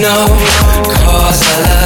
know, cause I love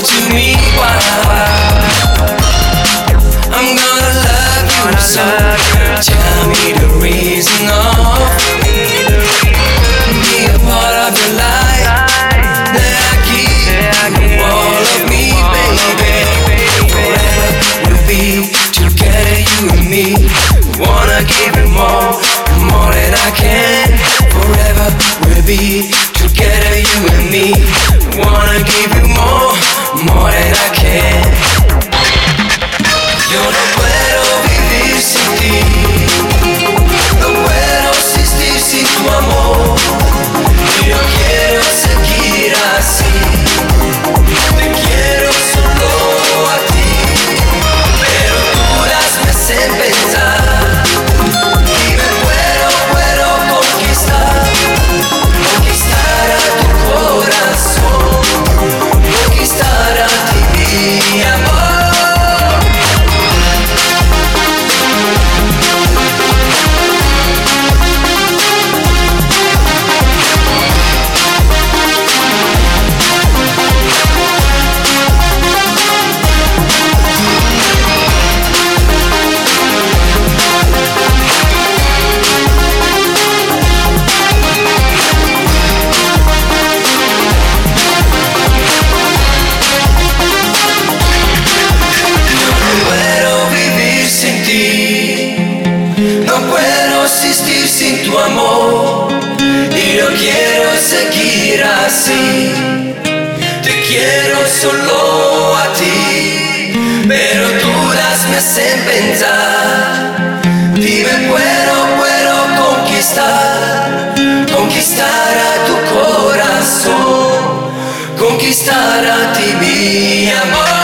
you to me. Why. I'm gonna love you so. Tell me the reason oh. be a part of your life. That I keep all of me, baby. Forever we'll be together, you and me. Wanna give it more, more than I can. Forever we'll be together, you and me. Wanna give you more. More tu amor y yo quiero seguir así. Te quiero solo a ti, pero dudas me hacen pensar. Dime, puedo, puedo conquistar, conquistar a tu corazón, conquistar a ti mi amor.